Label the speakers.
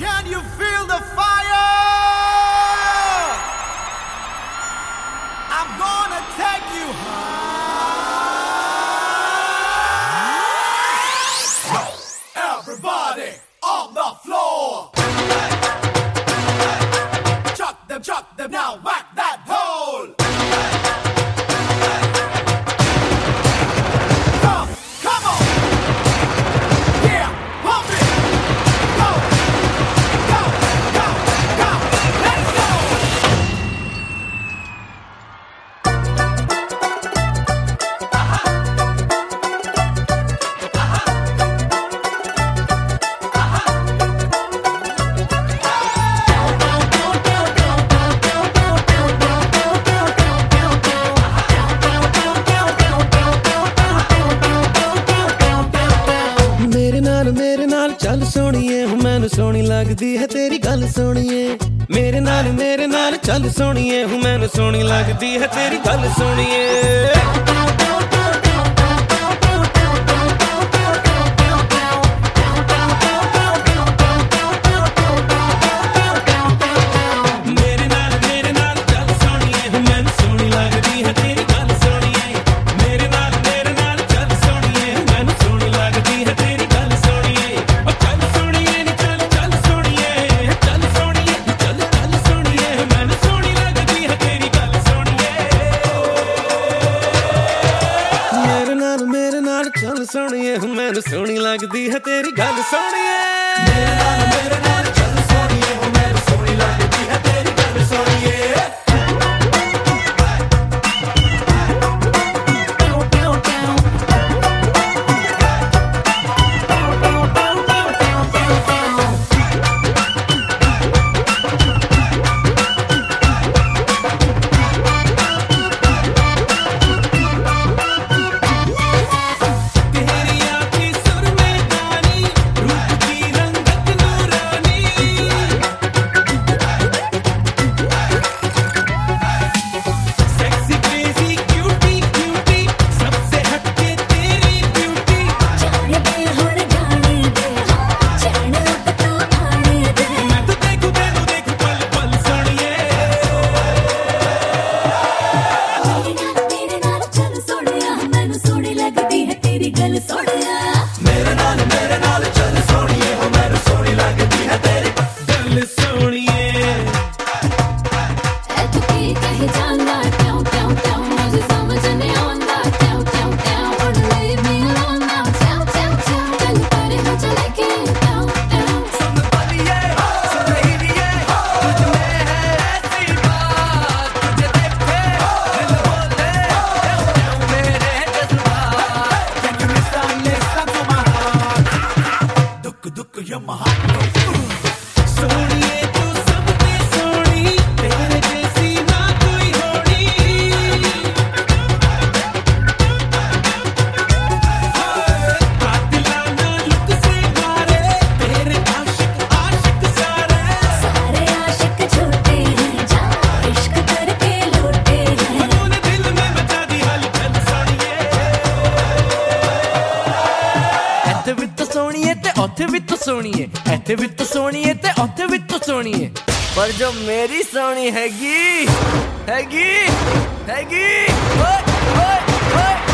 Speaker 1: Can you feel the fire? I'm gonna take you high. Everybody on the floor. Chuck them, chuck them now.
Speaker 2: ਨਾਲ ਚੱਲ ਸੋਣੀਏ ਹੁ ਮੈਨੂੰ ਸੋਹਣੀ ਲੱਗਦੀ ਹੈ ਤੇਰੀ ਗੱਲ ਸੋਣੀਏ। ਮੇਰੇ ਨਾਲ ਮੇਰੇ ਨਾਲ ਚੱਲ ਸੋਣੀਏ, ਹੁਣ ਮੈਨੂੰ ਸੋਹਣੀ ਲੱਗਦੀ ਹੈ ਤੇਰੀ ਗੱਲ ਸੋਣੀਏ। ਸੋਣੀਏ ਮੇਰੇ ਨਾਲ ਮੇਰੇ ਨਾਲ ਚੱਲ ਸੋਣੀਏ
Speaker 3: कहे ਉੱਥੇ ਵੀ ਤੂੰ ਸੋਹਣੀ
Speaker 2: ਏ, ਇੱਥੇ ਵੀ ਤੂੰ ਸੋਹਣੀ ਏ ਤੇ ਉੱਥੇ ਵੀ ਤੂੰ ਸੋਹਣੀ ਏ। ਪਰ ਜੋ ਮੇਰੀ ਸੋਹਣੀ ਹੈਗੀ ਹੈਗੀ ਹੈਗੀ, ਓਏ ਓਏ ਓਏ।